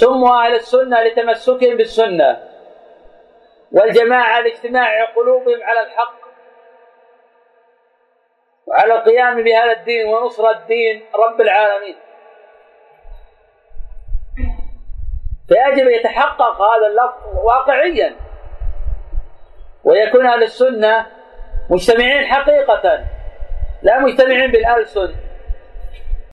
سموا أهل السنة لتمسكهم بالسنة والجماعة لاجتماع قلوبهم على الحق وعلى القيام بهذا الدين ونصر الدين رب العالمين. فيجب أن يتحقق هذا اللفظ واقعيا ويكون أهل السنة مجتمعين حقيقة لا مجتمعين بالألسن